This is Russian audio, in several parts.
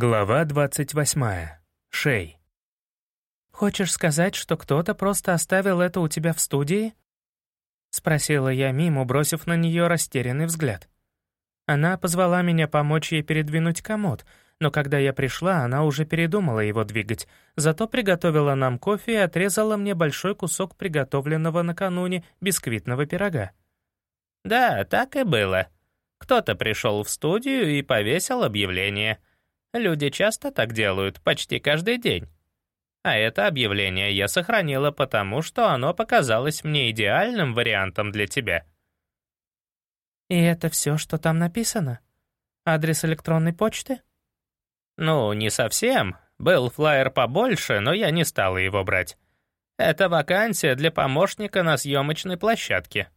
Глава 28. Шей. «Хочешь сказать, что кто-то просто оставил это у тебя в студии?» — спросила я Миму, бросив на нее растерянный взгляд. Она позвала меня помочь ей передвинуть комод, но когда я пришла, она уже передумала его двигать, зато приготовила нам кофе и отрезала мне большой кусок приготовленного накануне бисквитного пирога. «Да, так и было. Кто-то пришел в студию и повесил объявление. Люди часто так делают, почти каждый день. А это объявление я сохранила потому, что оно показалось мне идеальным вариантом для тебя». «И это все, что там написано? Адрес электронной почты?» «Ну, не совсем. Был флаер побольше, но я не стала его брать. Это вакансия для помощника на съемочной площадке».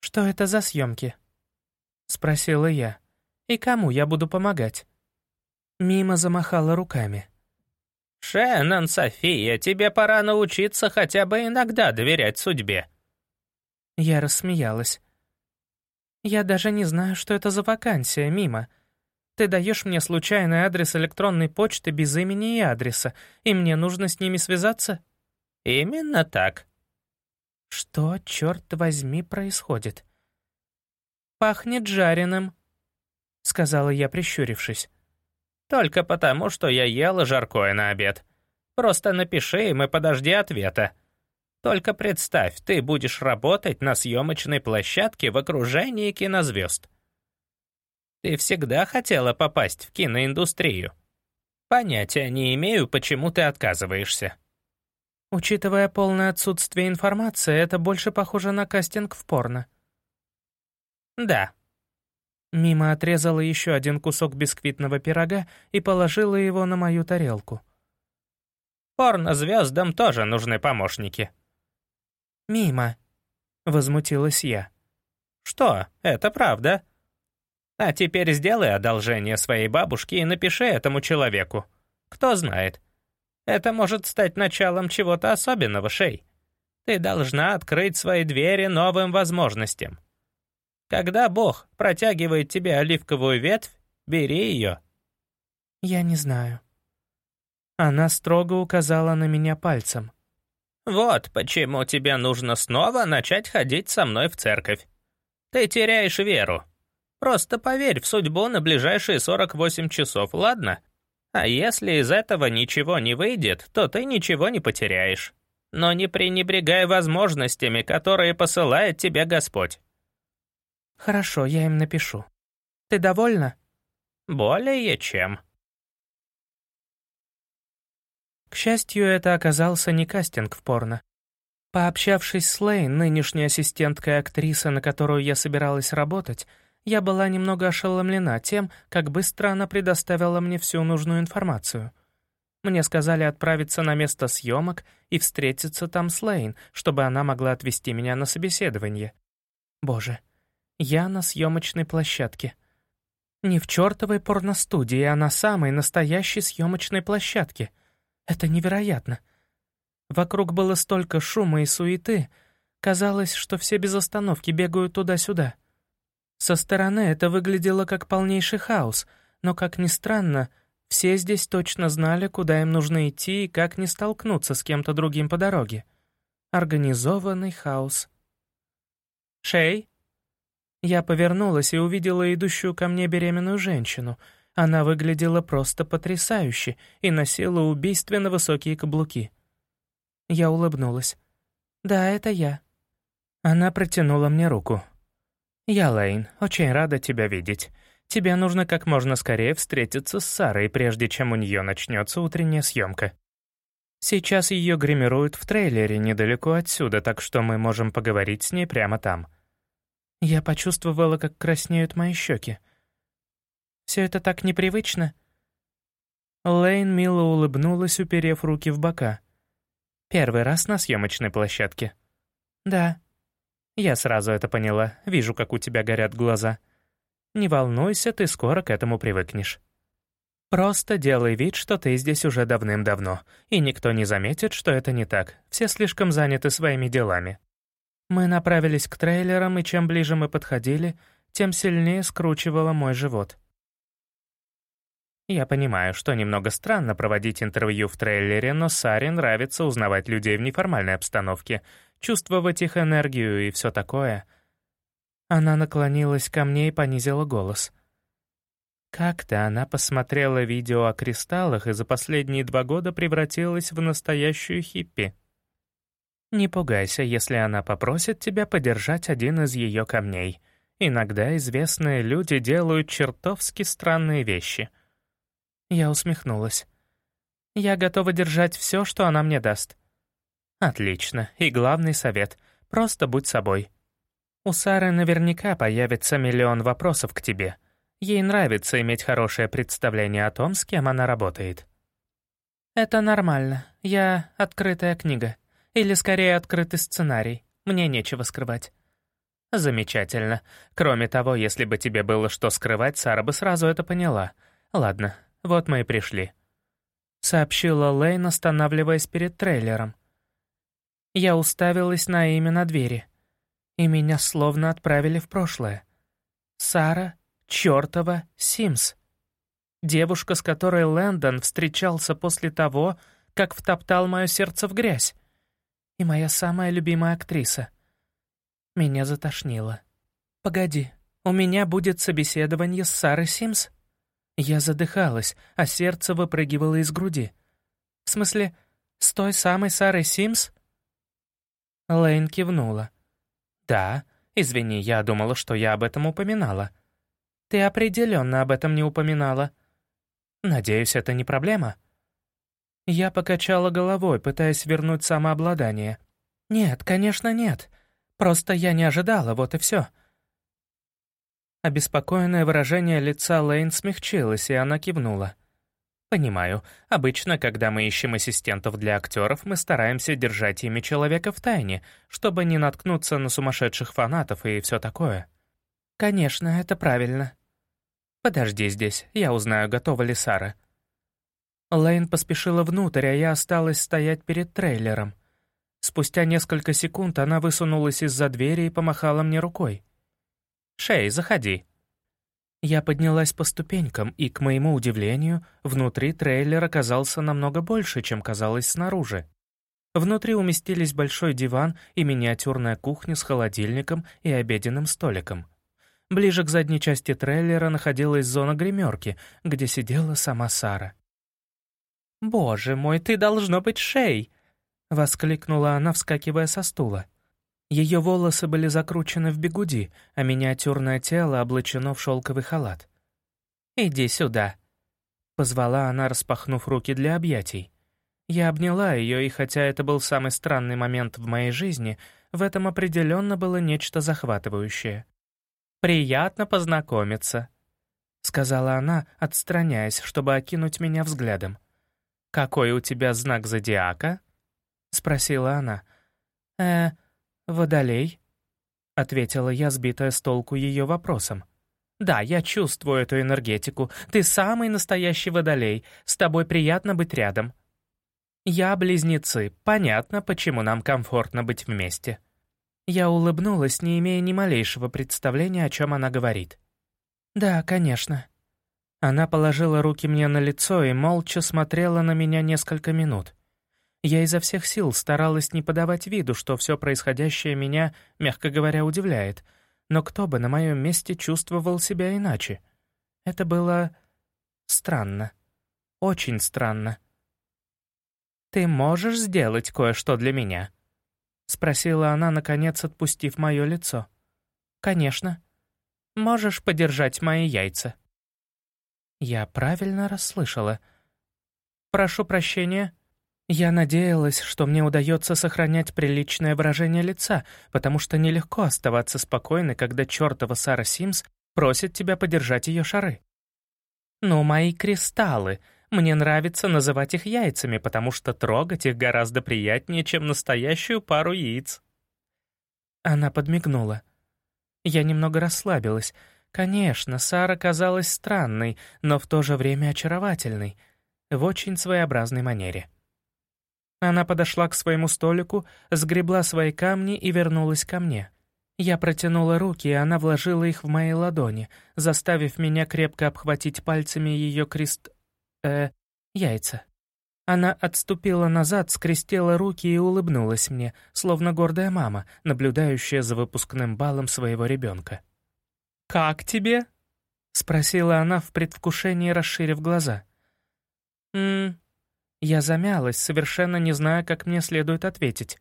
«Что это за съемки?» — спросила я. «И кому я буду помогать?» Мимо замахала руками. «Шеннон, София, тебе пора научиться хотя бы иногда доверять судьбе». Я рассмеялась. «Я даже не знаю, что это за вакансия, Мимо. Ты даешь мне случайный адрес электронной почты без имени и адреса, и мне нужно с ними связаться?» «Именно так». «Что, черт возьми, происходит?» «Пахнет жареным», — сказала я, прищурившись. «Только потому, что я ела жаркое на обед. Просто напиши им и подожди ответа. Только представь, ты будешь работать на съемочной площадке в окружении кинозвезд. Ты всегда хотела попасть в киноиндустрию. Понятия не имею, почему ты отказываешься». Учитывая полное отсутствие информации, это больше похоже на кастинг в порно. «Да». Мима отрезала еще один кусок бисквитного пирога и положила его на мою тарелку. «Порнозвездам тоже нужны помощники». «Мима», — возмутилась я. «Что? Это правда?» «А теперь сделай одолжение своей бабушке и напиши этому человеку. Кто знает. Это может стать началом чего-то особенного, Шей. Ты должна открыть свои двери новым возможностям. Когда Бог протягивает тебе оливковую ветвь, бери ее». «Я не знаю». Она строго указала на меня пальцем. «Вот почему тебе нужно снова начать ходить со мной в церковь. Ты теряешь веру. Просто поверь в судьбу на ближайшие 48 часов, ладно? А если из этого ничего не выйдет, то ты ничего не потеряешь. Но не пренебрегай возможностями, которые посылает тебе Господь. «Хорошо, я им напишу. Ты довольна?» «Более чем». К счастью, это оказался не кастинг в порно. Пообщавшись с Лейн, нынешней ассистенткой актрисы, на которую я собиралась работать, я была немного ошеломлена тем, как быстро она предоставила мне всю нужную информацию. Мне сказали отправиться на место съемок и встретиться там с Лейн, чтобы она могла отвезти меня на собеседование. Боже, я на съемочной площадке. Не в чертовой порностудии, а на самой настоящей съемочной площадке. Это невероятно. Вокруг было столько шума и суеты. Казалось, что все без остановки бегают туда-сюда. Со стороны это выглядело как полнейший хаос, но, как ни странно, все здесь точно знали, куда им нужно идти и как не столкнуться с кем-то другим по дороге. Организованный хаос. «Шей?» Я повернулась и увидела идущую ко мне беременную женщину. Она выглядела просто потрясающе и носила убийственно высокие каблуки. Я улыбнулась. «Да, это я». Она протянула мне руку. «Я Лейн, очень рада тебя видеть. Тебе нужно как можно скорее встретиться с Сарой, прежде чем у нее начнется утренняя съемка. Сейчас ее гримируют в трейлере недалеко отсюда, так что мы можем поговорить с ней прямо там. Я почувствовала, как краснеют мои щеки. Все это так непривычно. Лейн мило улыбнулась, уперев руки в бока. «Первый раз на съемочной площадке?» «Да». «Я сразу это поняла. Вижу, как у тебя горят глаза. Не волнуйся, ты скоро к этому привыкнешь. Просто делай вид, что ты здесь уже давным-давно, и никто не заметит, что это не так. Все слишком заняты своими делами. Мы направились к трейлерам, и чем ближе мы подходили, тем сильнее скручивало мой живот. Я понимаю, что немного странно проводить интервью в трейлере, но Саре нравится узнавать людей в неформальной обстановке, чувствовать их энергию и все такое. Она наклонилась ко мне и понизила голос. Как-то она посмотрела видео о кристаллах и за последние два года превратилась в настоящую хиппи. Не пугайся, если она попросит тебя подержать один из ее камней. Иногда известные люди делают чертовски странные вещи — я усмехнулась. «Я готова держать все, что она мне даст». «Отлично. И главный совет — просто будь собой. У Сары наверняка появится миллион вопросов к тебе. Ей нравится иметь хорошее представление о том, с кем она работает». «Это нормально. Я открытая книга. Или, скорее, открытый сценарий. Мне нечего скрывать». «Замечательно. Кроме того, если бы тебе было что скрывать, Сара бы сразу это поняла. Ладно, вот мы и пришли», — сообщила Лейн, останавливаясь перед трейлером. Я уставилась на имя на двери, и меня словно отправили в прошлое. Сара чертова Симс. Девушка, с которой Лэндон встречался после того, как втоптал мое сердце в грязь. И моя самая любимая актриса. Меня затошнило. «Погоди, у меня будет собеседование с Сарой Симс?» Я задыхалась, а сердце выпрыгивало из груди. «В смысле, с той самой Сарой Симс?» Лейн кивнула. «Да, извини, я думала, что я об этом упоминала». «Ты определенно об этом не упоминала». «Надеюсь, это не проблема?» Я покачала головой, пытаясь вернуть самообладание. «Нет, конечно, нет. Просто я не ожидала, вот и все. Обеспокоенное выражение лица Лейн смягчилось, и она кивнула. «Понимаю. Обычно, когда мы ищем ассистентов для актеров, мы стараемся держать имя человека в тайне, чтобы не наткнуться на сумасшедших фанатов и все такое». «Конечно, это правильно». «Подожди здесь, я узнаю, готова ли Сара». Лейн поспешила внутрь, а я осталась стоять перед трейлером. Спустя несколько секунд она высунулась из-за двери и помахала мне рукой. «Шей, заходи». Я поднялась по ступенькам, и, к моему удивлению, внутри трейлер оказался намного больше, чем казалось снаружи. Внутри уместились большой диван и миниатюрная кухня с холодильником и обеденным столиком. Ближе к задней части трейлера находилась зона гримерки, где сидела сама Сара. «Боже мой, ты должно быть Шей!» — воскликнула она, вскакивая со стула. Ее волосы были закручены в бегуди, а миниатюрное тело облачено в шелковый халат. «Иди сюда», — позвала она, распахнув руки для объятий. Я обняла ее, и хотя это был самый странный момент в моей жизни, в этом определенно было нечто захватывающее. «Приятно познакомиться», — сказала она, отстраняясь, чтобы окинуть меня взглядом. «Какой у тебя знак зодиака?» — спросила она. «Э, «Водолей?» — ответила я, сбитая с толку ее вопросом. «Да, я чувствую эту энергетику. Ты самый настоящий водолей. С тобой приятно быть рядом». «Я близнецы. Понятно, почему нам комфортно быть вместе». Я улыбнулась, не имея ни малейшего представления, о чем она говорит. «Да, конечно». Она положила руки мне на лицо и молча смотрела на меня несколько минут. Я изо всех сил старалась не подавать виду, что все происходящее меня, мягко говоря, удивляет. Но кто бы на моем месте чувствовал себя иначе? Это было странно. Очень странно. «Ты можешь сделать кое-что для меня?» — спросила она, наконец отпустив мое лицо. «Конечно. Можешь подержать мои яйца?» Я правильно расслышала. «Прошу прощения», я надеялась, что мне удается сохранять приличное выражение лица, потому что нелегко оставаться спокойной, когда чертова Сара Симс просит тебя подержать ее шары. «Ну, мои кристаллы. Мне нравится называть их яйцами, потому что трогать их гораздо приятнее, чем настоящую пару яиц». Она подмигнула. Я немного расслабилась. Конечно, Сара казалась странной, но в то же время очаровательной, в очень своеобразной манере. Она подошла к своему столику, сгребла свои камни и вернулась ко мне. Я протянула руки, и она вложила их в мои ладони, заставив меня крепко обхватить пальцами ее крест... э, яйца. Она отступила назад, скрестила руки и улыбнулась мне, словно гордая мама, наблюдающая за выпускным балом своего ребенка. «Как тебе?» — спросила она в предвкушении, расширив глаза. «М-м...» Я замялась, совершенно не зная, как мне следует ответить.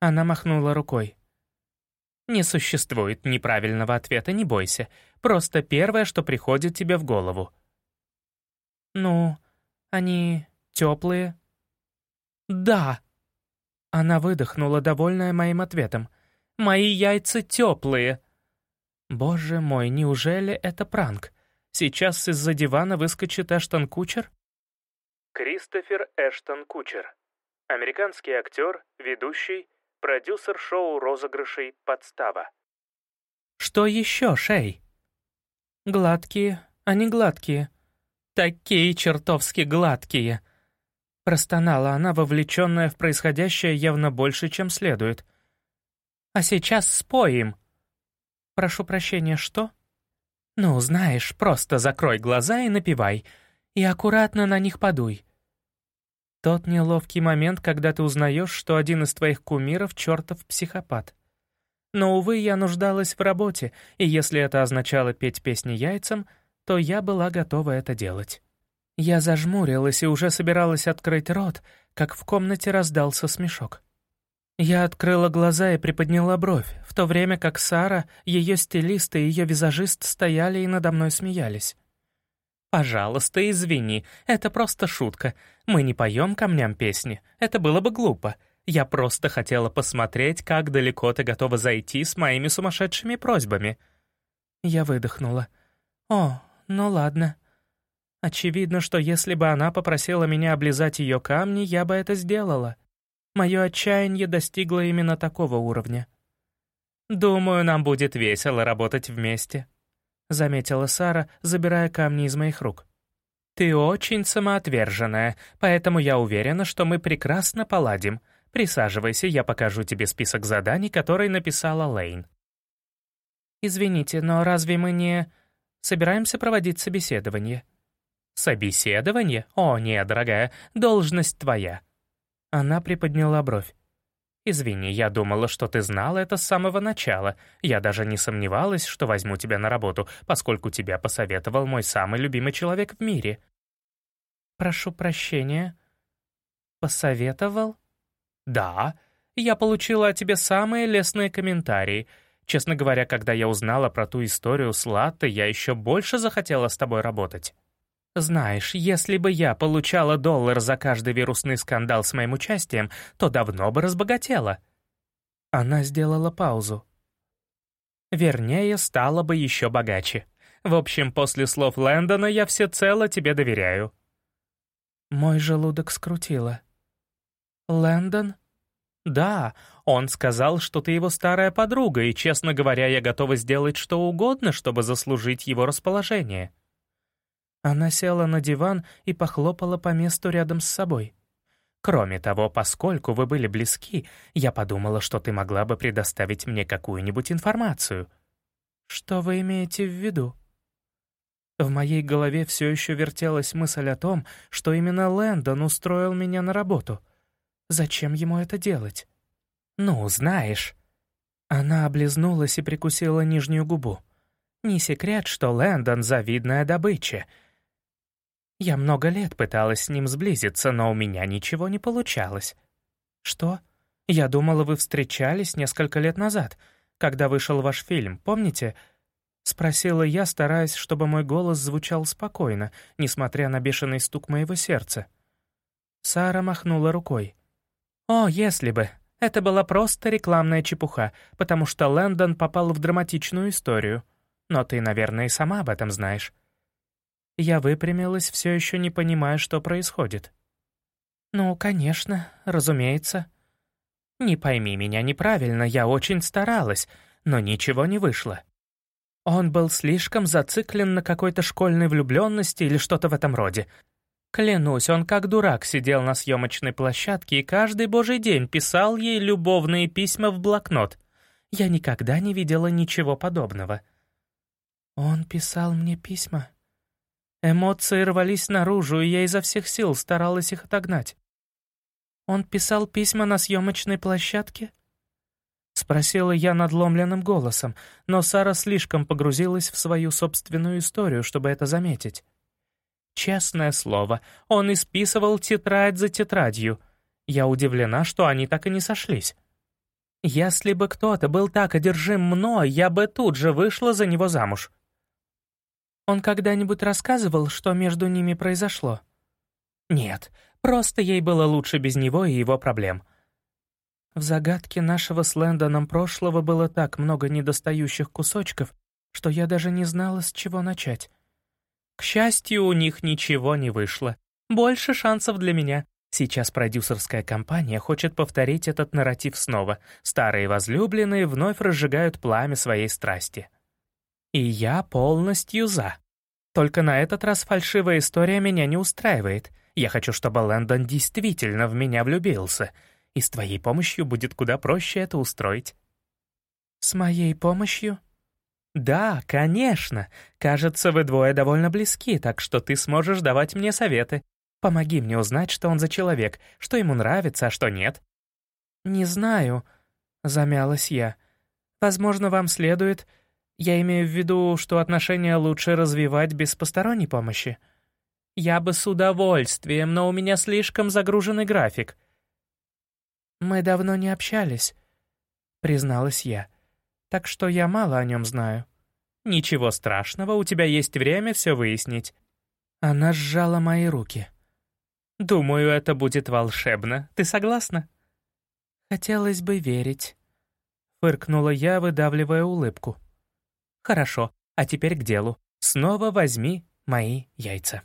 Она махнула рукой. «Не существует неправильного ответа, не бойся. Просто первое, что приходит тебе в голову». «Ну, они теплые?» «Да!» Она выдохнула, довольная моим ответом. «Мои яйца теплые!» «Боже мой, неужели это пранк? Сейчас из-за дивана выскочит Эштон Кучер?» Кристофер Эштон Кучер. Американский актер, ведущий, продюсер шоу розыгрышей «Подстава». «Что еще, Шей?» «Гладкие, они гладкие. Такие чертовски гладкие!» Простонала она, вовлеченная в происходящее явно больше, чем следует. «А сейчас споем!» «Прошу прощения, что?» «Ну, знаешь, просто закрой глаза и напивай, и аккуратно на них подуй. Тот неловкий момент, когда ты узнаешь, что один из твоих кумиров — чертов психопат. Но, увы, я нуждалась в работе, и если это означало петь песни яйцам, то я была готова это делать. Я зажмурилась и уже собиралась открыть рот, как в комнате раздался смешок. Я открыла глаза и приподняла бровь, в то время как Сара, ее стилист и ее визажист стояли и надо мной смеялись. «Пожалуйста, извини, это просто шутка. Мы не поем камням песни, это было бы глупо. Я просто хотела посмотреть, как далеко ты готова зайти с моими сумасшедшими просьбами». Я выдохнула. «О, ну ладно». Очевидно, что если бы она попросила меня облизать ее камни, я бы это сделала. Мое отчаяние достигло именно такого уровня. «Думаю, нам будет весело работать вместе», — заметила Сара, забирая камни из моих рук. «Ты очень самоотверженная, поэтому я уверена, что мы прекрасно поладим. Присаживайся, я покажу тебе список заданий, которые написала Лейн». «Извините, но разве мы не... собираемся проводить собеседование?» «Собеседование? О, нет, дорогая, должность твоя». Она приподняла бровь. «Извини, я думала, что ты знала это с самого начала. Я даже не сомневалась, что возьму тебя на работу, поскольку тебя посоветовал мой самый любимый человек в мире». «Прошу прощения». «Посоветовал?» «Да. Я получила о тебе самые лестные комментарии. Честно говоря, когда я узнала про ту историю с Латте, я еще больше захотела с тобой работать». Знаешь, если бы я получала доллар за каждый вирусный скандал с моим участием, то давно бы разбогатела. Она сделала паузу. Вернее, стала бы еще богаче. В общем, после слов Лэндона я всецело тебе доверяю. Мой желудок скрутило. Лэндон? Да, он сказал, что ты его старая подруга, и, честно говоря, я готова сделать что угодно, чтобы заслужить его расположение. Она села на диван и похлопала по месту рядом с собой. «Кроме того, поскольку вы были близки, я подумала, что ты могла бы предоставить мне какую-нибудь информацию». «Что вы имеете в виду?» В моей голове все еще вертелась мысль о том, что именно Лэндон устроил меня на работу. Зачем ему это делать? «Ну, знаешь...» Она облизнулась и прикусила нижнюю губу. «Не секрет, что Лэндон — завидная добыча — я много лет пыталась с ним сблизиться, но у меня ничего не получалось. Что? Я думала, вы встречались несколько лет назад, когда вышел ваш фильм, помните? Спросила я, стараясь, чтобы мой голос звучал спокойно, несмотря на бешеный стук моего сердца. Сара махнула рукой. «О, если бы! Это была просто рекламная чепуха, потому что Лэндон попал в драматичную историю. Но ты, наверное, и сама об этом знаешь. Я выпрямилась, все еще не понимая, что происходит. «Ну, конечно, разумеется». «Не пойми меня неправильно, я очень старалась, но ничего не вышло. Он был слишком зациклен на какой-то школьной влюбленности или что-то в этом роде. Клянусь, он как дурак сидел на съемочной площадке и каждый божий день писал ей любовные письма в блокнот. Я никогда не видела ничего подобного». «Он писал мне письма?» Эмоции рвались наружу, и я изо всех сил старалась их отогнать. «Он писал письма на съемочной площадке?» Спросила я надломленным голосом, но Сара слишком погрузилась в свою собственную историю, чтобы это заметить. Честное слово, он исписывал тетрадь за тетрадью. Я удивлена, что они так и не сошлись. Если бы кто-то был так одержим мной, я бы тут же вышла за него замуж. Он когда-нибудь рассказывал, что между ними произошло? Нет, просто ей было лучше без него и его проблем. В загадке нашего с Лэндоном прошлого было так много недостающих кусочков, что я даже не знала, с чего начать. К счастью, у них ничего не вышло. Больше шансов для меня. Сейчас продюсерская компания хочет повторить этот нарратив снова. Старые возлюбленные вновь разжигают пламя своей страсти. И я полностью за. Только на этот раз фальшивая история меня не устраивает. Я хочу, чтобы Лэндон действительно в меня влюбился. И с твоей помощью будет куда проще это устроить. С моей помощью? Да, конечно. Кажется, вы двое довольно близки, так что ты сможешь давать мне советы. Помоги мне узнать, что он за человек, что ему нравится, а что нет. Не знаю, замялась я. Возможно, вам следует я имею в виду, что отношения лучше развивать без посторонней помощи. Я бы с удовольствием, но у меня слишком загруженный график. Мы давно не общались, призналась я, так что я мало о нем знаю. Ничего страшного, у тебя есть время все выяснить. Она сжала мои руки. Думаю, это будет волшебно. Ты согласна? Хотелось бы верить. Фыркнула я, выдавливая улыбку. «Хорошо, а теперь к делу. Снова возьми мои яйца».